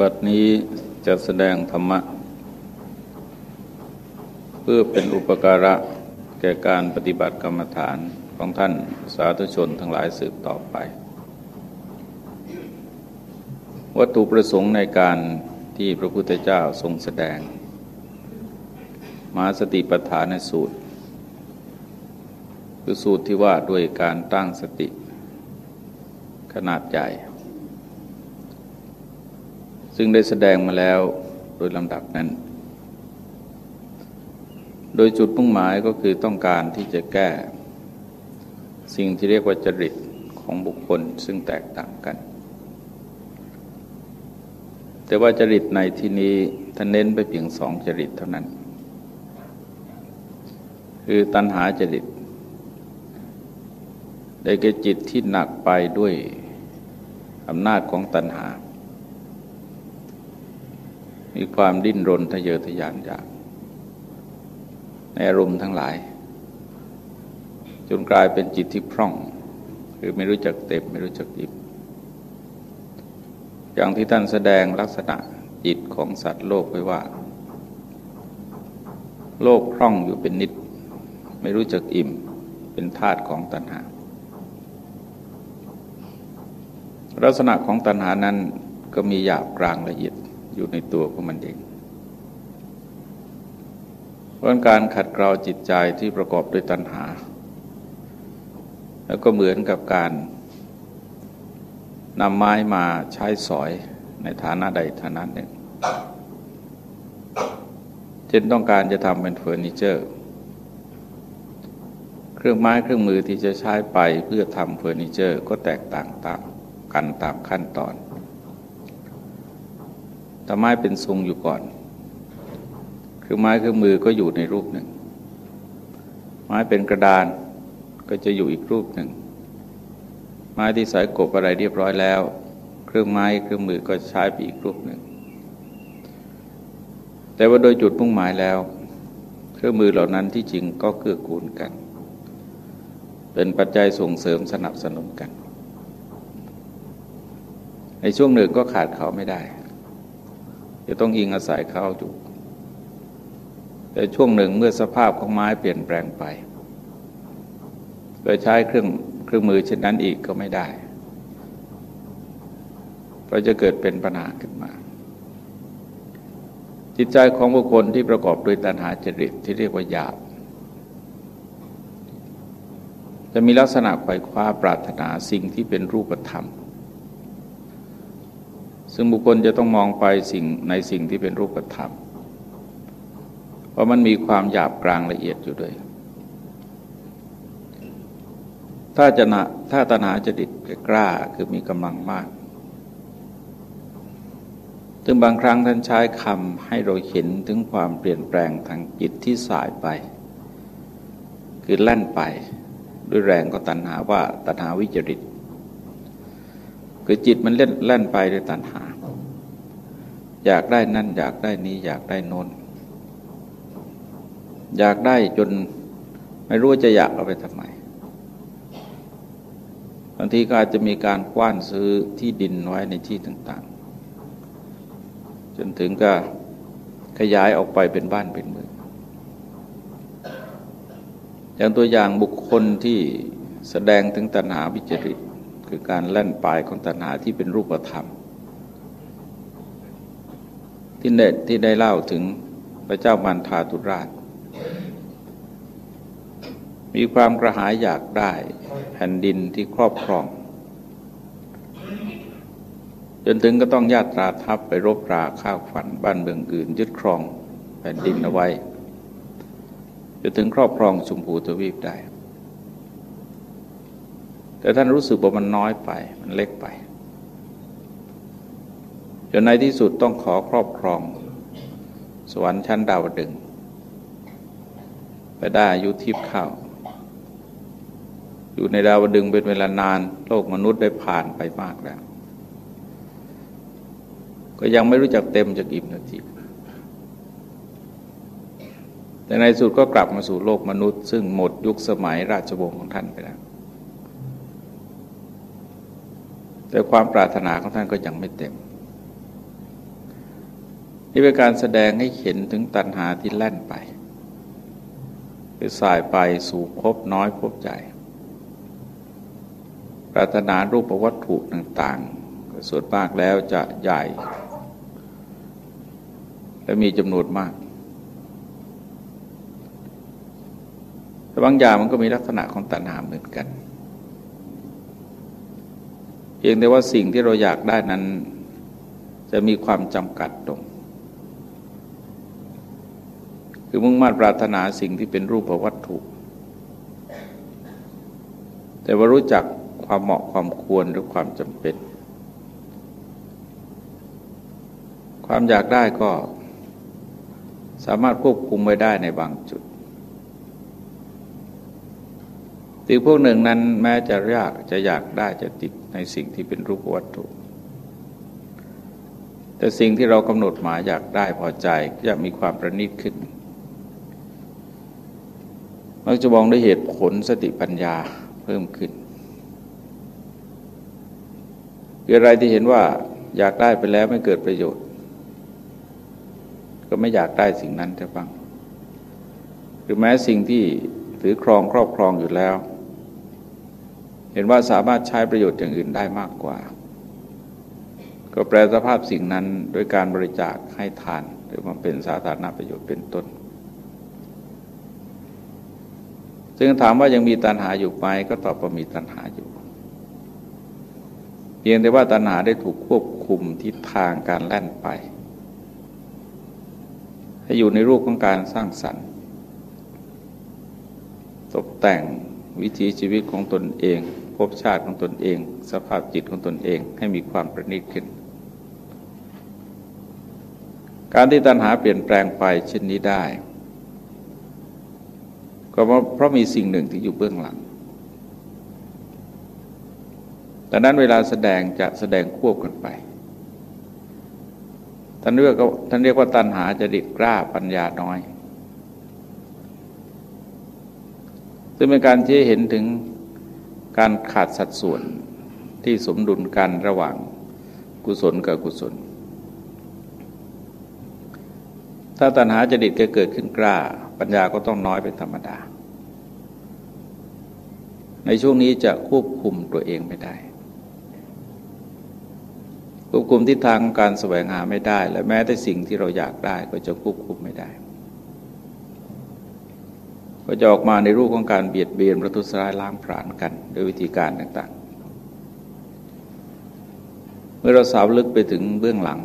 บัดนี้จะแสดงธรรมะ เพื่อเป็นอุปการะแก่การปฏิบัติกรรมฐานของท่านสาธุชนทั้งหลายสืบต่อไป วัตถุประสงค์ในการที่พระพุทธเจ้าทรงแสดง มาสติปัฏฐานสูตร คือสูตรที่ว่าด้วยการตั้งสติ ขนาดใหญ่ ซึ่งได้แสดงมาแล้วโดยลำดับนั้น โดยจุดมุ่งหมายก็คือต้องการที่จะแก้ สิ่งที่เรียกว่าจริตของบุคคลซึ่งแตกต่างกัน แต่ว่าจริตในที่นี้ท่านเน้นไปเพียงสองจริตเท่านั้น คือตัณหาจริตได้แก่จิตที่หนักไปด้วยอำนาจของตัณหา มีความดิ้นรนทะเยอทะยานอยากในอารมณ์ทั้งหลาย จนกลายเป็นจิตที่พร่อง คือไม่รู้จักเต็มไม่รู้จักอิ่มอย่างที่ท่านแสดงลักษณะจิตของสัตว์โลกไว้ว่า โลกพร่องอยู่เป็นนิด ไม่รู้จักอิ่มเป็นธาตุของตัณหา ลักษณะของตัณหานั้นก็มีหยาบกลางละเอียด อยู่ในตัวของมันเองเพราะการขัดเกลาจิตใจที่ประกอบด้วยตัณหา แล้วก็เหมือนกับการนำไม้มาใช้สอยในฐานะใดฐานะหนึ่งเช่นต้องการจะทำเป็นเฟอร์นิเจอร์ เครื่องไม้เครื่องมือที่จะใช้ไปเพื่อทำเฟอร์นิเจอร์ ก็แตกต่างตามกันตามขั้นตอน แต่ไม้เป็นทรงอยู่ก่อน คือไม้คือมือก็อยู่ในรูปหนึ่ง ไม้เป็นกระดานก็จะอยู่อีกรูปหนึ่ง ไม้ที่ไสกบอะไรเรียบร้อยแล้ว เครื่องไม้เครื่องมือก็ใช้ไปอีกรูปหนึ่ง แต่ว่าโดยจุดมุ่งหมายแล้ว เครื่องมือเหล่านั้นที่จริงก็เกื้อกูลกัน เป็นปัจจัยส่งเสริมสนับสนุนกัน ในช่วงหนึ่งก็ขาดเขาไม่ได้ จะต้องอิงอาศัยเขาอยู่ แต่ช่วงหนึ่งเมื่อสภาพของไม้เปลี่ยนแปลงไป โดยใช้เครื่องเครื่องมือเช่นนั้นอีกก็ไม่ได้เพราะจะเกิดเป็นปัญหาขึ้นมา จิตใจของบุคคลที่ประกอบด้วยตัณหาจริตที่เรียกว่าหยาบจะมีลักษณะไขว่คว้าปรารถนาสิ่งที่เป็นรูปธรรม ซึ่งบุคคลจะต้องมองไปสิ่งในสิ่งที่เป็นรูปธรรมเพราะมันมีความหยาบกลางละเอียดอยู่ด้วย ถ้าจะนะถ้าตนาจะดิดกล้าคือมีกำลังมาก ถึงบางครั้งท่านใช้คำให้เราเห็นถึงความเปลี่ยนแปลงทางจิตที่สายไป คือแล่นไป ด้วยแรงก็ตัณหาว่าตัณหาวิจริต คือจิตมันเล่นแล่นไปด้วยตัณหา อยากได้นั่น อยากได้นี้อยากได้นนอยากได้จนไม่รู้จะอยากเอาไปทำไมบางทีก็อาจจะมีการกว้านซื้อที่ดินไว้ในที่ต่าง ๆ จนถึงก็ขยายออกไปเป็นบ้านเป็นเมืองอย่างตัวอย่างบุคคลที่แสดงถึงตัณหาวิจริต คือการแล่นปลายของตัณหาที่เป็นรูปธรรม ที่เนตที่ได้เล่าถึงพระเจ้ามันทาตุราช มีความกระหายอยากได้แผ่นดินที่ครอบครอง จนถึงก็ต้องญาตราทัพไปรบราข้าวฝันบ้านเมืองอื่น ยึดครองแผ่นดินเอาไว้จนถึงครอบครองชมพูทวีปได้ แต่ท่านรู้สึกว่ามันน้อยไป มันเล็กไปจนในที่สุดต้องขอครอบครอง สวรรค์ชั้นดาวดึง ไปได้อายุทิพย์เข้า อยู่ในดาวดึงเป็นเวลานาน โลกมนุษย์ได้ผ่านไปมากแล้ว ก็ยังไม่รู้จักเต็มจากอิ่มนาทีแต่ในสุดก็กลับมาสู่โลกมนุษย์ ซึ่งหมดยุคสมัยราชวงศ์ของท่านไปแล้ว แต่ความปรารถนาของท่านก็ยังไม่เต็ม นี่เป็นการแสดงให้เห็นถึงตัณหาที่แล่นไปคือสายไปสู่พบน้อยพบใหญ่ปรารถนารูปวัตถุต่างๆ ส่วนมากแล้วจะใหญ่ และมีจำนวนมาก แต่บางอย่างมันก็มีลักษณะของตัณหาเหมือนกัน เพียงแต่ว่าสิ่งที่เราอยากได้นั้น จะมีความจำกัดตรงคือมุ่งมั่นปรารถนาสิ่งที่เป็นรูปวัตถุ แต่ว่ารู้จักความเหมาะความควรหรือความจำเป็น ความอยากได้ก็สามารถควบคุมไว้ได้ในบางจุดสิ่งพวกหนึ่งนั้นแม้จะยากจะอยากได้จะติดในสิ่งที่เป็นรูปวัตถุ แต่สิ่งที่เรากำหนดหมายอยากได้พอใจจะมีความประณีตขึ้น มักจะมองด้วยเหตุผลสติปัญญาเพิ่มขึ้นคืออะไรที่เห็นว่าอยากได้ไปแล้วไม่เกิดประโยชน์ ก็ไม่อยากได้สิ่งนั้นจะฟังหรือแม้สิ่งที่ถือครองครอบครองอยู่แล้ว เห็นว่าสามารถใช้ประโยชน์อย่างอื่นได้มากกว่า ก็แปลสภาพสิ่งนั้นโดยการบริจาคให้ทาน หรือมาเป็นสาธารณประโยชน์เป็นต้น ซึ่งถามว่ายังมีตัณหาอยู่ไหมก็ตอบว่ามีตัณหาอยู่เพียงแต่ว่าตัณหาได้ถูกควบคุมทิศทางการแล่นไปให้อยู่ในรูปของการสร้างสรรค์ ตกแต่งวิถีชีวิตของตนเอง ภพชาติของตนเอง สภาพจิตของตนเองให้มีความประณีตขึ้น การที่ตัณหาเปลี่ยนแปลงไปเช่นนี้ได้ ก็เพราะมีสิ่งหนึ่งที่อยู่เบื้องหลังแต่นั้นเวลาแสดงจะแสดงควบกันไปท่านเรียกท่านเรียกว่าตัณหาจะดิดกล้าปัญญาน้อย ซึ่งเป็นการที่เห็นถึง การขาดสัดส่วนที่สมดุลกันระหว่างกุศลกับกุศล ถ้าตัณหาจดิดเกิดขึ้นกล้า ปัญญาก็ต้องน้อยเป็นธรรมดา ในช่วงนี้จะควบคุมตัวเองไม่ได้ ควบคุมทิศทางการแสวงหาไม่ได้ และแม้แต่สิ่งที่เราอยากได้ก็จะควบคุมไม่ได้ ก็จะออกมาในรูปของการเบียดเบียนประทุษร้ายล้างผลาญกันโดยวิธีการต่างๆ เมื่อเราสาวลึกไปถึงเบื้องหลัง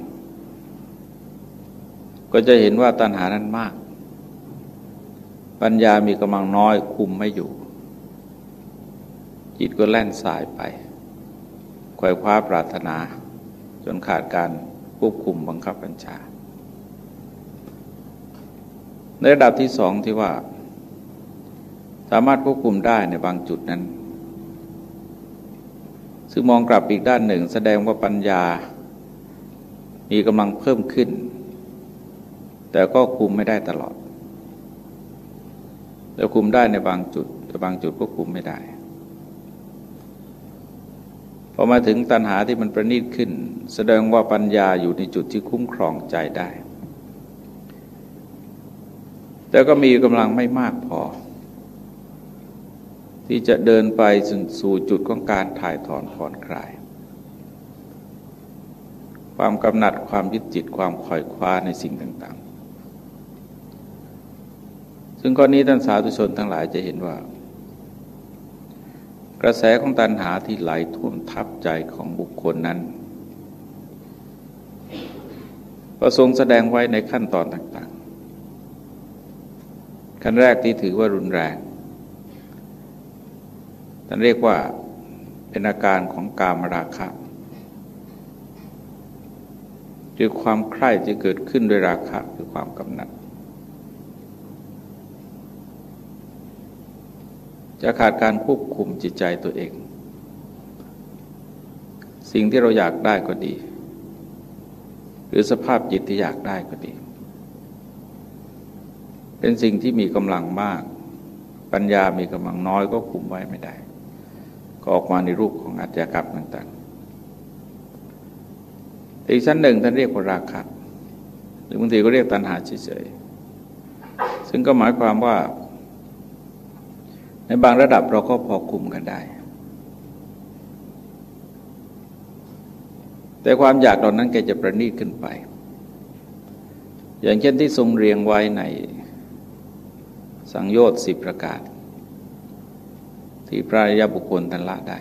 ก็จะเห็นว่าตัณหานั้นมาก ปัญญามีกำลังน้อยคุมไม่อยู่ จิตก็แล่นสายไปควยคว้าปรารถนา จนขาดการควบคุมบังคับบัญชา ในระดับที่สองที่ว่า สามารถควบคุมได้ในบางจุดนั้น ซึ่งมองกลับอีกด้านหนึ่ง แสดงว่าปัญญา มีกำลังเพิ่มขึ้น แต่ก็คุมไม่ได้ตลอดจะคุมได้ในบางจุด แต่บางจุดก็คุมไม่ได้พอมาถึงตัณหาที่มันประณีตขึ้น แสดงว่าปัญญาอยู่ในจุดที่คุ้มครองใจได้ แต่ก็มีกำลังไม่มากพอ ที่จะเดินไปสู่จุดของการถ่ายถอนผ่อนคลาย ความกำหนัดความยึดจิตความคอยคว้าในสิ่งต่าง ๆ ซึ่งข้อนี้ท่านสาธุชนทั้งหลายจะเห็นว่า กระแสของตัณหาที่ไหลท่วมทับใจของบุคคลนั้นก็ทรงแสดงไว้ในขั้นตอนต่างๆ ขั้นแรกที่ถือว่ารุนแรง ท่านเรียกว่าเป็นอาการของกามราคะคือความใคร่จะเกิดขึ้นด้วยราคะคือความกำหนัด จะขาดการควบคุมจิตใจตัวเอง สิ่งที่เราอยากได้ก็ดี หรือสภาพจิตที่อยากได้ก็ดี เป็นสิ่งที่มีกำลังมาก ปัญญามีกำลังน้อยก็คุมไว้ไม่ได้ ก็ออกมาในรูปของอาชญากรรมต่างๆ อีกชั้นหนึ่งท่านเรียกว่าราคะรือบางทีก็เรียกตัณหาเฉยๆ ซึ่งก็หมายความว่า ในบางระดับเราก็พอคุมกันได้ แต่ความอยากเหล่านั้นแกจะประณีตขึ้นไป อย่างเช่นที่ทรงเรียงไว้ในสังโยชน์สิบประกาศ ที่พระยาบุคคลทันละได้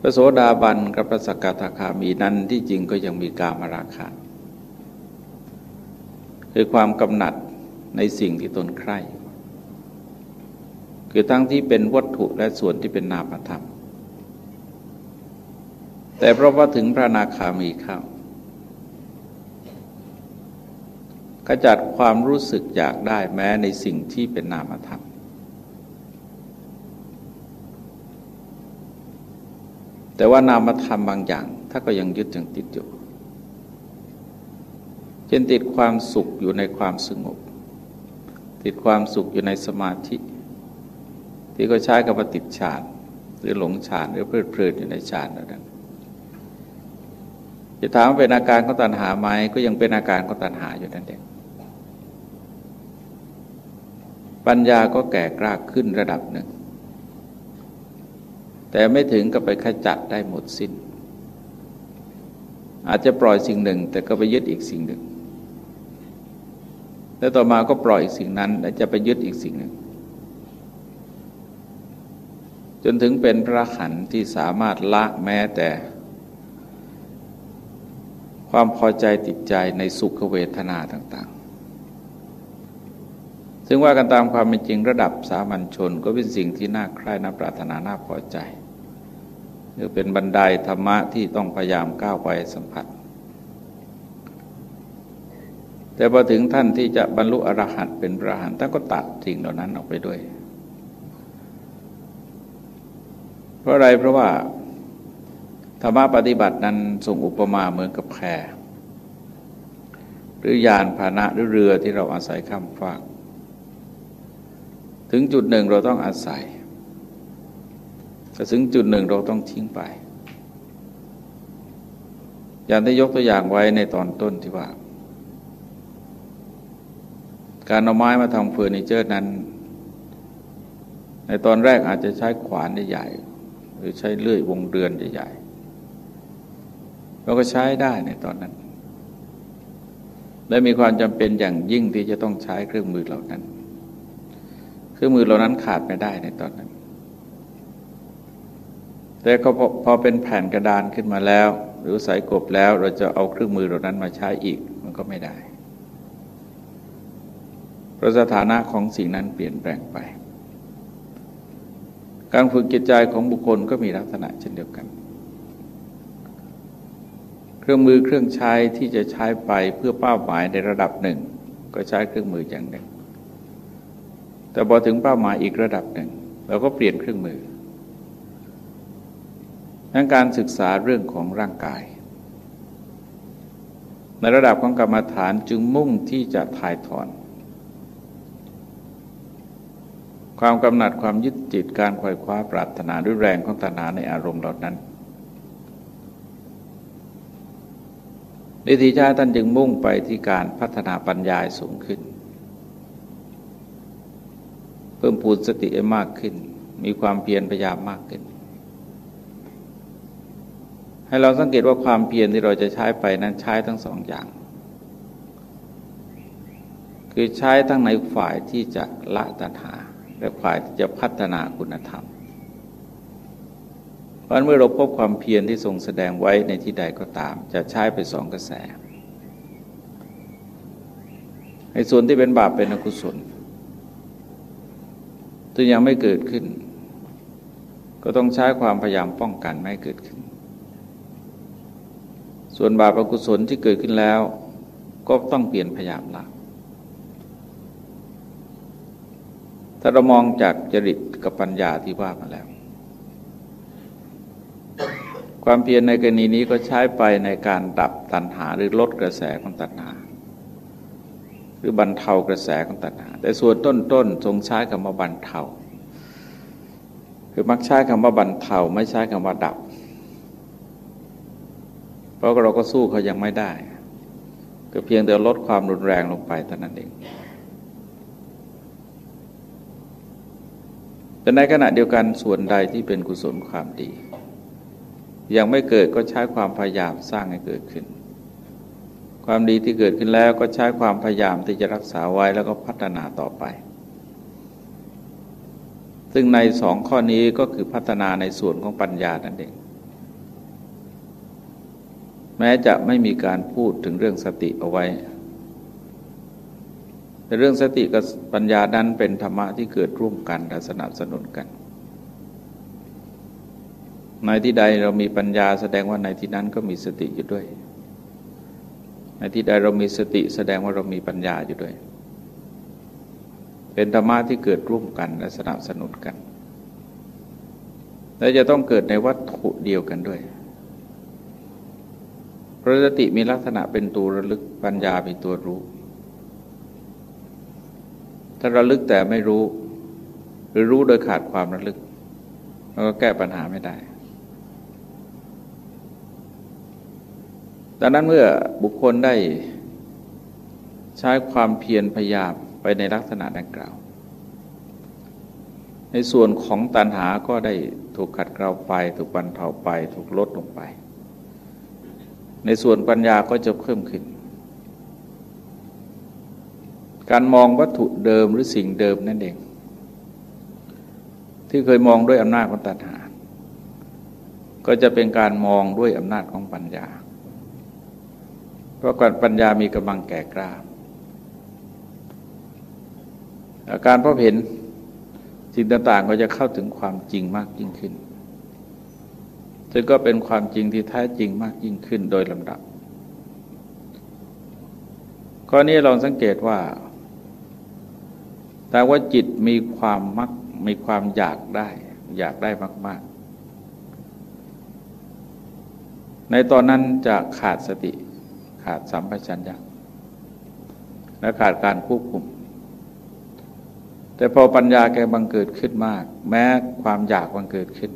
พระโสดาบันกับพระสกทาคามีนั้นที่จริงก็ยังมีกามราคะคือความกำหนัดในสิ่งที่ตนใคร่คือทั้งที่เป็นวัตถุและส่วนที่เป็นนามธรรม แต่เพราะว่าถึงพระนาคามีเข้า ขจัดความรู้สึกอยากได้แม้ในสิ่งที่เป็นนามธรรม แต่ว่านามธรรมบางอย่าง ถ้าก็ยังยึดยังติดอยู่ เช่นติดความสุขอยู่ในความสงบ ติดความสุขอยู่ในสมาธิ ที่ก็ใช้กับปฏิฌานหรือหลงฌานหรือเพลิดเพลินอยู่ในฌานนั้นจะถามเป็นอาการของตัณหาไหมก็ยังเป็นอาการของตัณหาอยู่นั่นเอง ปัญญาก็แก่กล้าขึ้นระดับหนึ่ง แต่ไม่ถึงกับไปขจัดได้หมดสิน้น อาจจะปล่อยสิ่งหนึ่ง แต่ก็ไปยึดอีกสิ่งหนึ่ง แล้วต่อมาก็ปล่อยอีกสิ่งนั้น แล้วจะไปยึดอีกสิ่งหนึ่ง จนถึงเป็นพระขันที่สามารถละแม้แต่ ความพอใจติดใจในสุขเวทนาต่างๆ ซึ่งว่ากันตามความเป็นจริงระดับสามัญชนก็เป็นสิ่งที่น่าใคร่น่าปรารถนาน่าพอใจหรือเป็นบันไดธรรมะที่ต้องพยายามก้าวไปสัมผัส แต่พอถึงท่านที่จะบรรลุอรหันต์เป็นพระหันต์ท่านก็ตัดสิ่งเหล่านั้นออกไปด้วย เพราะอะไรเพราะว่าธรรมะปฏิบัตินั้นส่งอุปมาเหมือนกับแพหรือยานพาหนะหรือเรือที่เราอาศัยข้ามฟาก ถึงจุดหนึ่งเราต้องอาศัยแต่ถึงจุดหนึ่งเราต้องทิ้งไป อย่างที่ยกตัวอย่างไว้ในตอนต้นที่ว่า การเอาไม้มาทำเฟอร์นิเจอร์นั้น ในตอนแรกอาจจะใช้ขวานใหญ่หรือใช้เลื่อยวงเดือนใหญ่ๆเราก็ใช้ได้ในตอนนั้น และมีความจำเป็นอย่างยิ่งที่จะต้องใช้เครื่องมือเหล่านั้น ครื่องมือเหล่านั้นขาดไม่ได้ในตอนนั้น แต่ก็พอเป็นแผ่นกระดานขึ้นมาแล้ว หรือสายกบแล้วเราจะเอาเครื่องมือเหล่านั้นมาใช้อีกมันก็ไม่ได้เพราะสถานะของสิ่งนั้นเปลี่ยนแปลงไป การฝึกจิตใจของบุคคลก็มีลักษณะเช่นเดียวกัน เครื่องมือเครื่องใช้ที่จะใช้ไปเพื่อเป้าหมายในระดับหนึ่ง ก็ใช้เครื่องมืออย่างหนึ่ง แต่พอถึงเป้าหมายอีกระดับหนึ่งเราก็เปลี่ยนเครื่องมือนั้นการศึกษาเรื่องของร่างกาย ในระดับของกรรมฐานจึงมุ่งที่จะถ่ายถอน ความกำหนัดความยึดจิตการควยคว้าปรารถนาด้วยแรงของตัณหาในอารมณ์เหล่านั้นวิธีช้ท่านจึงมุ่งไปที่การพัฒนาปัญญาสูงขึ้น พิ่มพูนสติให้มากขึ้น มีความเพียรพยายามมากขึ้น ให้เราสังเกตว่าความเพียรที่เราจะใช้ไปนั้นใช้ทั้งสองอย่าง คือใช้ทั้งในฝ่ายที่จะละตัณหา และฝ่ายที่จะพัฒนาคุณธรรม เพราะเมื่อเราพบความเพียรที่ทรงแสดงไว้ในที่ใดก็ตาม จะใช้ไปสองกระแสในส่วนที่เป็นบาปเป็นอกุศล ที่ยังไม่เกิดขึ้น ก็ต้องใช้ความพยายามป้องกันไม่เกิดขึ้น ส่วนบาปอกุศลที่เกิดขึ้นแล้ว ก็ต้องเปลี่ยนพยายามละถ้าเรามองจากจริตกับปัญญาที่ว่ามาแล้ว ความเพียรในกรณีนี้ก็ใช้ไปในการดับตัณหาหรือลดกระแสของตัณหา หรือบรรเทากระแสของตัณหา แต่ส่วนต้นๆทรงใช้คำว่าบรรเทา คือมักใช้คำว่าบรรเทาไม่ใช้คำว่าดับ เพราะเราก็สู้เขายังไม่ได้ ก็เพียงแต่ลดความรุนแรงลงไปเท่านั้นเองแต่ในขณะเดียวกันส่วนใดที่เป็นกุศลความดี ยังไม่เกิดก็ใช้ความพยายามสร้างให้เกิดขึ้น ความดีที่เกิดขึ้นแล้วก็ใช้ความพยายามที่จะรักษาไว้แล้วก็พัฒนาต่อไป ซึ่งในสองข้อนี้ก็คือพัฒนาในส่วนของปัญญานั่นเอง แม้จะไม่มีการพูดถึงเรื่องสติเอาไว้ แต่เรื่องสติกับปัญญานั้นเป็นธรรมะที่เกิดร่วมกันและสนับสนุนกัน ในที่ใดเรามีปัญญาแสดงว่าในที่นั้นก็มีสติอยู่ด้วย ในที่ใดเรามีสติแสดงว่าเรามีปัญญาอยู่ด้วย เป็นธรรมะที่เกิดร่วมกันและสนับสนุนกัน และจะต้องเกิดในวัตถุเดียวกันด้วยพระสติมีลักษณะเป็นตัวระลึกปัญญาเป็นตัวรู้ ถ้าระลึกแต่ไม่รู้ หรือรู้โดยขาดความระลึก เราก็แก้ปัญหาไม่ได้ ดังนั้นเมื่อบุคคลได้ใช้ความเพียรพยายามไปในลักษณะดังกล่าว ในส่วนของตัณหาก็ได้ถูกขัดเกลาไปถูกบรรเทาไป ถูกลดลงไป ในส่วนปัญญาก็จะเพิ่มขึ้น การมองวัตถุเดิมหรือสิ่งเดิมนั่นเอง ที่เคยมองด้วยอำนาจของตัณหา ก็จะเป็นการมองด้วยอำนาจของปัญญา เพราะการปัญญามีกำลังแก่กล้า อาการพบเห็นสิ่งต่างๆก็จะเข้าถึงความจริงมากยิ่งขึ้น ซึ่งก็เป็นความจริงที่แท้จริงมากยิ่งขึ้นโดยลำดับ ข้อนี้ลองสังเกตว่า แต่ว่าจิตมีความมักมีความอยากได้ อยากได้มาก ๆ ในตอนนั้นจะขาดสติ ขาดสัมปชัญญะและขาดการควบคุม แต่พอปัญญาแกบังเกิดขึ้นมาก แม้ความอยากบังเกิดขึ้น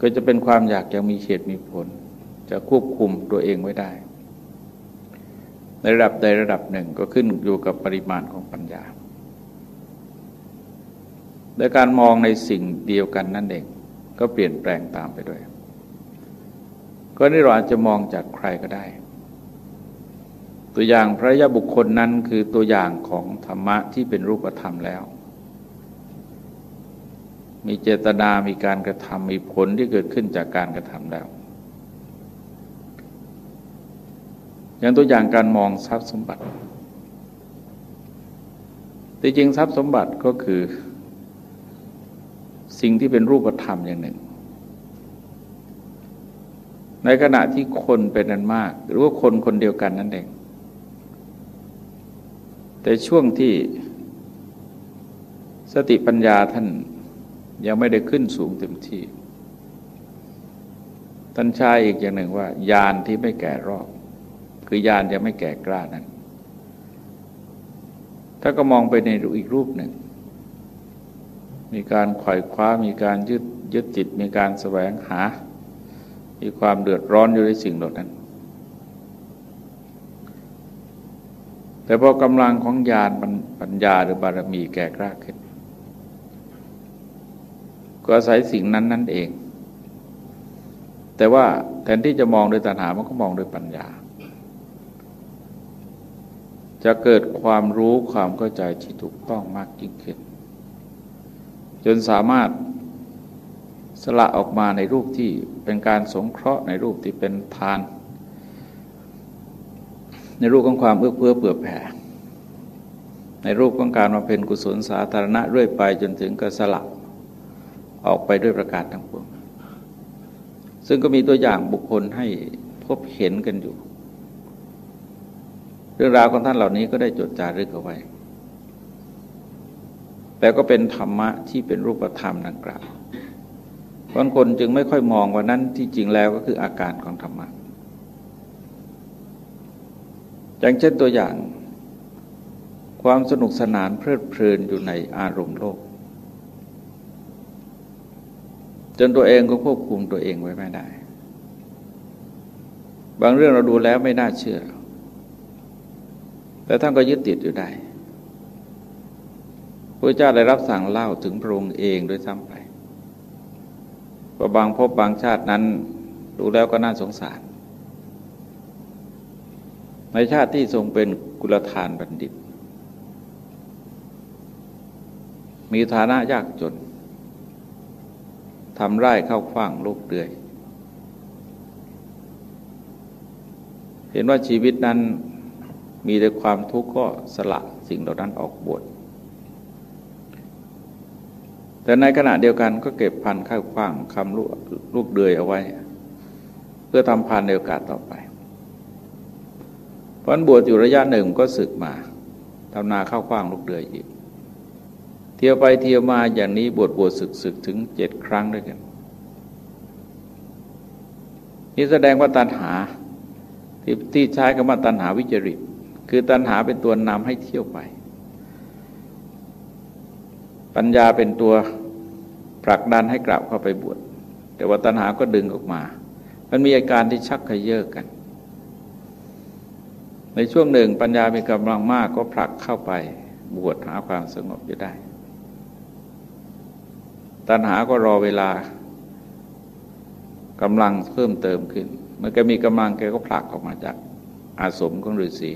ก็จะเป็นความอยากยังมีเหตุมีผล จะควบคุมตัวเองไว้ได้ ในระดับใดระดับหนึ่งก็ขึ้นอยู่กับปริมาณของปัญญาและการมองในสิ่งเดียวกันนั่นเองก็เปลี่ยนแปลงตามไปด้วย ก็นี่เราอาจจะมองจากใครก็ได้ ตัวอย่างพระยาบุคคลนั้นคือตัวอย่างของธรรมะที่เป็นรูปธรรมแล้ว มีเจตนา มีการกระทำมีผลที่เกิดขึ้นจากการกระทำแล้วอย่างตัวอย่างการมองทรัพย์สมบัติที่จริงทรัพย์สมบัติก็คือ สิ่งที่เป็นรูปธรรมอย่างหนึ่ง ในขณะที่คนเป็นนันมาก หรือว่าคนคนเดียวกันนั่นเอง แต่ช่วงที่สติปัญญาท่านยังไม่ได้ขึ้นสูงเต็มที่ท่านชายอีกอย่างหนึ่งว่า ยานที่ไม่แก่รอบ คือยานยังไม่แก่กล้านั้น ถ้าก็มองไปในอีกรูปหนึ่ง มีการไขว่คว้ามีการยึดยึดจิตมีการแสวงหา มีความเดือดร้อนอยู่ในสิ่งเหล่านั้น แต่พอกำลังของญาณปัญญาหรือบารมีแก่กล้าขึ้น ก็อาศัยสิ่งนั้นนั่นเอง แต่ว่าแทนที่จะมองโดยตัณหามันก็มองโดยปัญญา จะเกิดความรู้ความเข้าใจที่ถูกต้องมากยิ่งขึ้น จนสามารถ สละออกมาในรูปที่เป็นการสงเคราะห์ในรูปที่เป็นทาน ในรูปของความเอื้อเฟื้อเผื่อแผ่ ในรูปของการมาเป็นกุศลสาธารณะเรื่อยไปจนถึงกรสละออกไปด้วยประการทั้งปวง ซึ่งก็มีตัวอย่างบุคคลให้พบเห็นกันอยู่ เรื่องราวของท่านเหล่านี้ก็ได้จดจารึกเอาไว้ แต่ก็เป็นธรรมะที่เป็นรูปธรรมดังกล่าว บางคนจึงไม่ค่อยมองว่านั้นที่จริงแล้วก็คืออาการของธรรมะอย่างเช่นตัวอย่าง ความสนุกสนานเพลิดเพลินอยู่ในอารมณ์โลก จนตัวเองก็ควบคุมตัวเองไว้ไม่ได้ บางเรื่องเราดูแล้วไม่น่าเชื่อ แต่ท่านก็ยึดติดอยู่ได้พระเจ้าได้รับสั่งเล่าถึงพระองค์เองโดยซ้ำไป ว่าบางพบบางชาตินั้นดูแล้วก็น่าสงสาร ในชาติที่ทรงเป็นกุลธานบัณฑิต มีฐานะยากจนทำไร่เข้าขว้างลูกเดือย เห็นว่าชีวิตนั้นมีแต่ความทุกข์ก็สละสิ่งเหล่านั้นออกบวช แต่ในขณะเดียวกันก็เก็บพันธุ์ข้าวขว้างคำลูกลูกเดือยเอาไว้ เพื่อทำพันธุ์ในโอกาสต่อไปพอนบวชอยู่ระยะหนึ่งก็ศึกมาทำนาข้าวขว้างลูกเดือยอีก เที่ยวไปเที่ยวมาอย่างนี้บวชบวชศึกศึกถึงเจ็ดครั้งด้วยกันนี่แสดงว่าตัณหาที่ที่ใช้คำว่าตัณหาวิจริต คือตัณหาเป็นตัวนำให้เที่ยวไป ปัญญาเป็นตัวผลักดันให้กลับเข้าไปบวช แต่ว่าตัณหาก็ดึงออกมา มันมีอาการที่ชักขยเยอะกัน ในช่วงหนึ่งปัญญามีกำลังมากก็ผลักเข้าไปบวชหาความสงบอยู่ได้ ตัณหาก็รอเวลากำลังเพิ่มเติมขึ้น เมื่อแกมีกำลังแกก็ผลักออกมาจากอาสมของฤาษี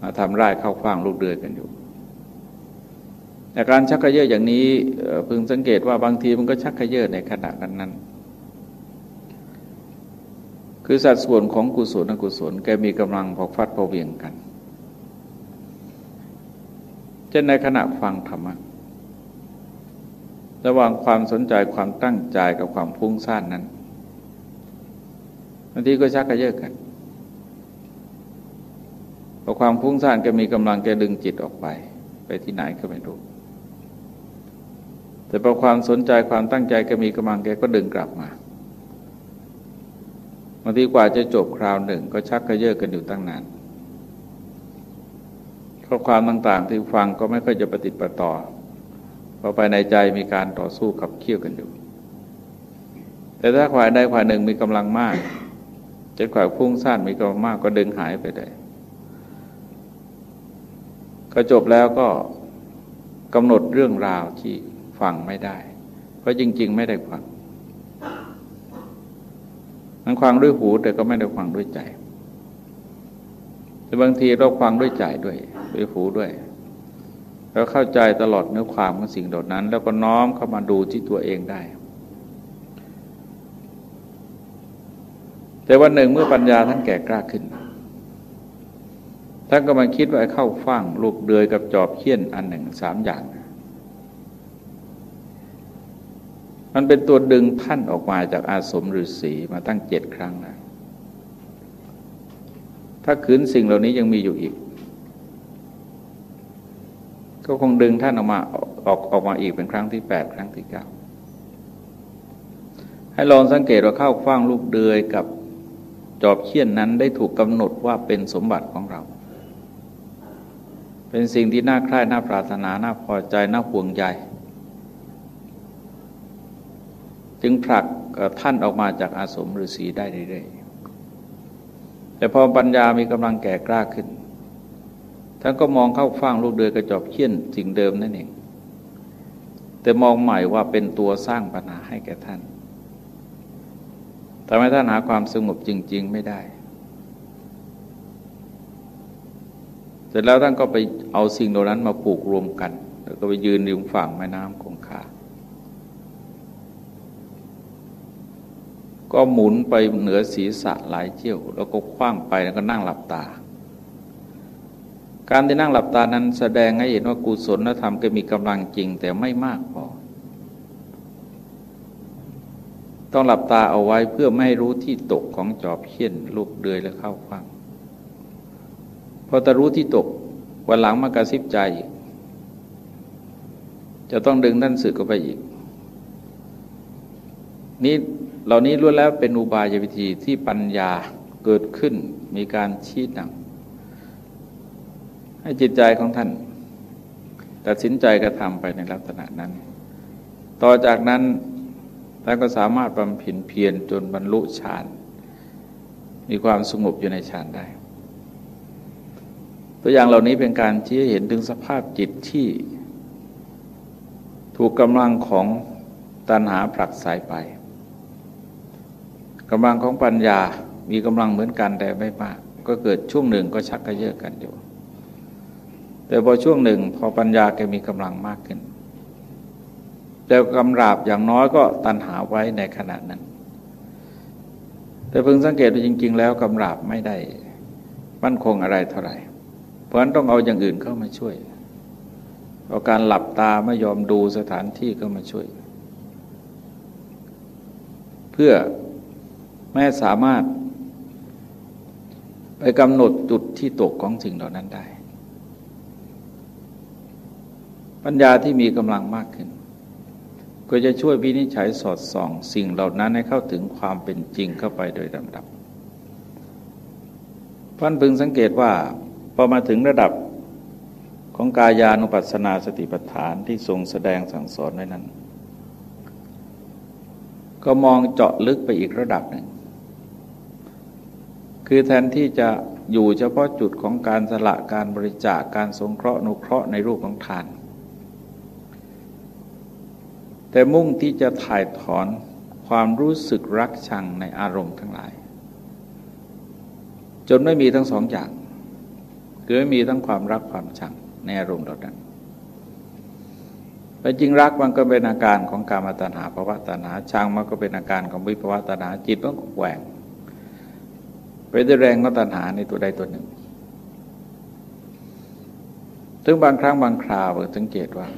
มาทำไร่เข้าคว้างลูกเดือยกันอยู่ แต่การชักกระเยอะอย่างนี้พึงสังเกตว่าบางทีมันก็ชักกระเยอะในขณะนั้นนั้นคือสัดส่วนของกุศลอกุศลแกมีกำลังพอฟัดพอเวียงกันเช่นในขณะฟังธรรมะระหว่างความสนใจความตั้งใจกับความพุ่งซ่านนั้นบางทีก็ชักกระเยอะกันพอความพุ่งซ่านแกมีกำลังแกดึงจิตออกไป ไปที่ไหนก็ไม่รู้ แต่พอความสนใจความตั้งใจแกมีกำลังแกก็ดึงกลับมาบางทีกว่าจะจบคราวหนึ่งก็ชักกระเยาะกันอยู่ตั้งนานข้อความต่างๆ ที่ฟังก็ไม่ค่อยจะปฏิติประต่อเพราะภายในใจมีการต่อสู้ขับเคี่ยวกันอยู่ แต่ถ้าขวายใดขวายหนึ่งมีกำลังมากจะขวายพุ่งสั้นมีกำลังมากก็ดึงหายไปได้ก็จบแล้วก็กำหนดเรื่องราวที่ ฟังไม่ได้ เพราะจริง ๆ ไม่ได้ฟังมันฟังด้วยหูแต่ก็ไม่ได้ฟังด้วยใจ แต่บางทีเราฟังด้วยใจด้วยด้วยหูด้วยแล้วเข้าใจตลอดเนื้อความของสิ่งเหล่านั้น แล้วก็น้อมเข้ามาดูที่ตัวเองได้ แต่วันหนึ่งเมื่อปัญญาท่านแก่กล้าขึ้นท่านก็มาคิดว่าเข้าฟังลูกเดือยกับจอบเขี้ยนอันหนึ่งสามอย่าง มันเป็นตัวดึงท่านออกมาจากอาสมฤาษีมาตั้งเจ็ดครั้งแล้วถ้าขืนสิ่งเหล่านี้ยังมีอยู่อีก ก็คงดึงท่านออกมาออกออกมาอีกเป็นครั้งที่แปดครั้งที่เก้าให้ลองสังเกตว่าเข้าคว้างลูกเดือยกับจอบเขี้ยนนั้นได้ถูกกำหนดว่าเป็นสมบัติของเรา เป็นสิ่งที่น่าใคร่น่าปรารถนา น่าพอใจ น่าห่วงใย จึงผลักท่านออกมาจากอาสมฤาษีได้เรื่อยๆแต่พอปัญญามีกำลังแก่กล้าขึ้น ท่านก็มองเข้าฟังลูกเดือยกระจอบเขี้ยนสิ่งเดิมนั่นเอง แต่มองใหม่ว่าเป็นตัวสร้างปัญหาให้แก่ท่านทำให้ท่านหาความสงบจริง ๆ ไม่ได้ เสร็จแล้วท่านก็ไปเอาสิ่งเหล่านั้นมาปลูกรวมกัน แล้วก็ไปยืนริมฝั่งแม่น้ำคงคา ก็หมุนไปเหนือศีรษะหลายเที่ยว แล้วก็คว้างไปแล้วก็นั่งหลับตา การที่นั่งหลับตานั้นแสดงให้เห็นว่ากุศลธรรมก็มีกำลังจริงแต่ไม่มากพอ ต้องหลับตาเอาไว้เพื่อไม่ให้รู้ที่ตกของจอบเขี้ยนลูกเดือยและเข้าคว้างพอตะรู้ที่ตกวันหลังมากระซิบใจ จะต้องดึงท่านสึกเข้าไปอีกนี่ เหล่านี้ล้วนแล้วเป็นอุบายวิธีที่ปัญญาเกิดขึ้นมีการชี้นำให้จิตใจของท่าน ตัดสินใจกระทำไปในลักษณะนั้น ต่อจากนั้นท่านก็สามารถบำเพ็ญเพียรจนบรรลุฌานมีความสงบอยู่ในฌานได้ ตัวอย่างเหล่านี้เป็นการชี้เห็นถึงสภาพจิตที่ถูกกำลังของตัณหาผลักสายไป กำลังของปัญญามีกำลังเหมือนกันแต่ไม่มาก ก็เกิดช่วงหนึ่งก็ชักกระเยาะกันอยู่ แต่พอช่วงหนึ่งพอปัญญาแกมีกำลังมากขึ้นแต่กำราบอย่างน้อยก็ตันหาไว้ในขณะนั้น แต่เพิ่งสังเกตดูจริง ๆ แล้วกำราบไม่ได้มั่นคงอะไรเท่าไหร่ เพราะฉะนั้นต้องเอาอย่างอื่นเข้ามาช่วยเอาการหลับตาไม่ยอมดูสถานที่เข้ามาช่วย เพื่อ แม่สามารถ ไปกำหนดจุดที่ตกของสิ่งเหล่านั้นได้ ปัญญาที่มีกำลังมากขึ้น ก็จะช่วยวินิจฉัยสอดส่อง สิ่งเหล่านั้นให้เข้าถึงความเป็นจริงเข้าไปโดยลำดับพันพึงสังเกตว่าพอมาถึงระดับของกายานุปัสสนาสติปัฏฐานที่ทรงแสดงสั่งสอนไว้นั้น ก็มองเจาะลึกไปอีกระดับหนึ่ง คือแทนที่จะอยู่เฉพาะจุดของการสละการบริจาคการสงเคราะห์นุเคราะห์ในรูปของทาน แต่มุ่งที่จะถ่ายถอนความรู้สึกรักชังในอารมณ์ทั้งหลาย จนไม่มีทั้งสองอย่างคือไม่มีทั้งความรักความชังในอารมณ์เหล่านั้นแต่จริงรักมันก็เป็นอาการของการมาตนาภาวะตนาชังมันก็เป็นอาการของวิภาวะตนาจิตมันก็แหว่ง ไปด้วยแรงของตัณหาในตัวใดตัวหนึ่ง ถึงบางครั้งบางคราวสังเกตว่า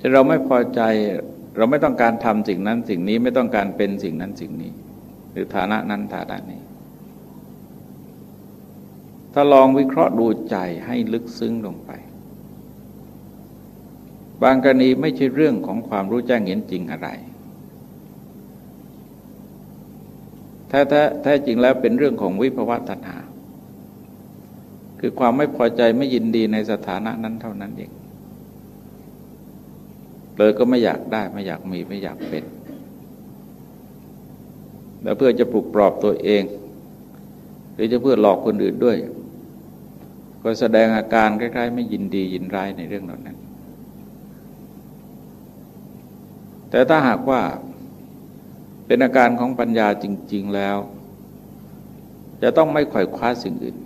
จะเราไม่พอใจเราไม่ต้องการทำสิ่งนั้นสิ่งนี้ไม่ต้องการเป็นสิ่งนั้นสิ่งนี้ หรือฐานะนั้นฐานะนี้ ถ้าลองวิเคราะห์ดูใจให้ลึกซึ้งลงไป บางกรณีไม่ใช่เรื่องของความรู้แจ้งเห็นจริงอะไร แท้แท้จริงแล้วเป็นเรื่องของวิภวะตัณหา คือความไม่พอใจไม่ยินดีในสถานะนั้นเท่านั้นเองเลยก็ไม่อยากได้ไม่อยากมีไม่อยากเป็น แล้วเพื่อจะปลุกปลอบตัวเอง หรือจะเพื่อหลอกคนอื่นด้วย ก็แสดงอาการคล้ๆไม่ยินดียินร้ายในเรื่องเหล่านั้น แต่ถ้าหากว่า เป็นอาการของปัญญาจริง ๆแล้ว จะต้องไม่ขว่อยคว้าสิ่งอื่น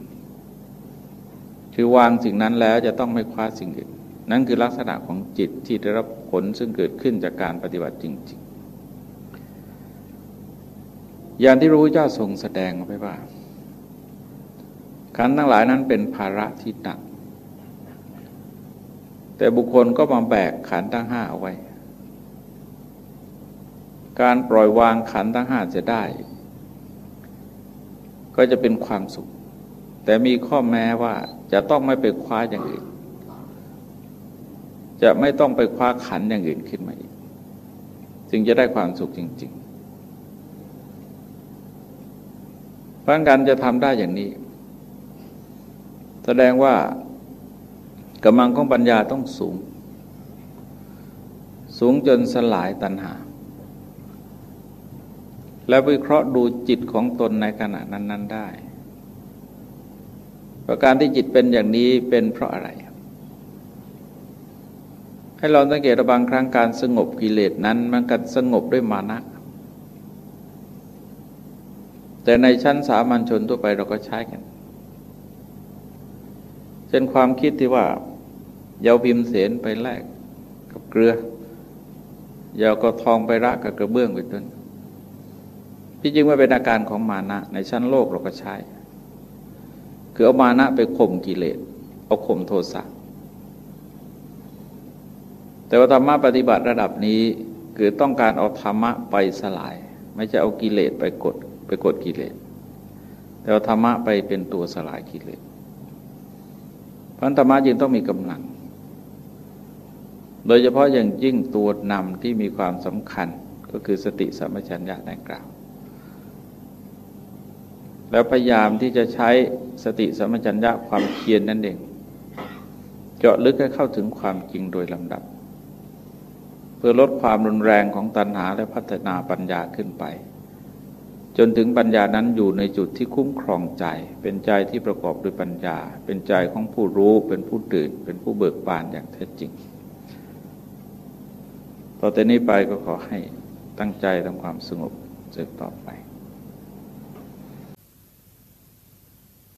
คือวางสิ่งนั้นแล้วจะต้องไม่คว้าสิ่งอื่น นั่นคือลักษณะของจิตที่ได้รับผลซึ่งเกิดขึ้นจากการปฏิบัติจริง ๆ อย่างที่รู้เจ้าทรงแสดงไปว่าขันทั้งหลายนั้นเป็นภาระที่หนัก แต่บุคคลก็มาแบกขันทั้งห้าเอาไว้ การปล่อยวางขันทั้งห้าจะได้ ก็จะเป็นความสุข แต่มีข้อแม้ว่าจะต้องไม่ไปคว้าอย่างอื่น จะไม่ต้องไปคว้าขันอย่างอื่นขึ้นมาอีกจึงจะได้ความสุขจริง ๆ เพราะการจะทำได้อย่างนี้ แสดงว่ากำลังของปัญญาต้องสูง สูงจนสลายตัณหา แล้ววิเคราะห์ดูจิตของตนในขณะนั้น ๆ ได้ประการที่จิตเป็นอย่างนี้เป็นเพราะอะไร ให้เราสังเกตบางครั้งการสงบกิเลสนั้นมันกันสงบด้วยมานะ แต่ในชั้นสามัญชนทั่วไปเราก็ใช้กันเช่นความคิดที่ว่าเยาพิมเสนไปแลกกับเกลือเยาก็ทองไประกับกระเบื้องไปต้น ที่จริงว่าเป็นอาการของมานะในชั้นโลกเราก็ใช้คือเอามานะไปข่มกิเลสเอาข่มโทสะแต่ว่าธรรมะปฏิบัติระดับนี้คือต้องการเอาธรรมะไปสลาย ไม่ใช่เอากิเลสไปกดไปกดกิเลสแต่ว่าธรรมะไปเป็นตัวสลายกิเลสพันธรรมะจึงต้องมีกำลัง โดยเฉพาะอย่างยิ่งตัวนำที่มีความสำคัญก็คือสติสัมปชัญญะดังกล่าว แล้วพยายามที่จะใช้สติสมัจัญญะความเพียรนนั่นเอง เจาะลึกให้เข้าถึงความจริงโดยลำดับ เพื่อลดความรุนแรงของตัณหาและพัฒนาปัญญาขึ้นไปจจนถึงปัญญานั้นอยู่ในจุดที่คุ้มครองใจ เป็นใจที่ประกอบด้วยปัญญา เป็นใจของผู้รู้เป็นผู้ตื่น เป็นผู้เบิกบานอย่างแท้จริง ต่อแต่นี้ไปก็ขอให้ตั้งใจทำความสงบสืบต่อไป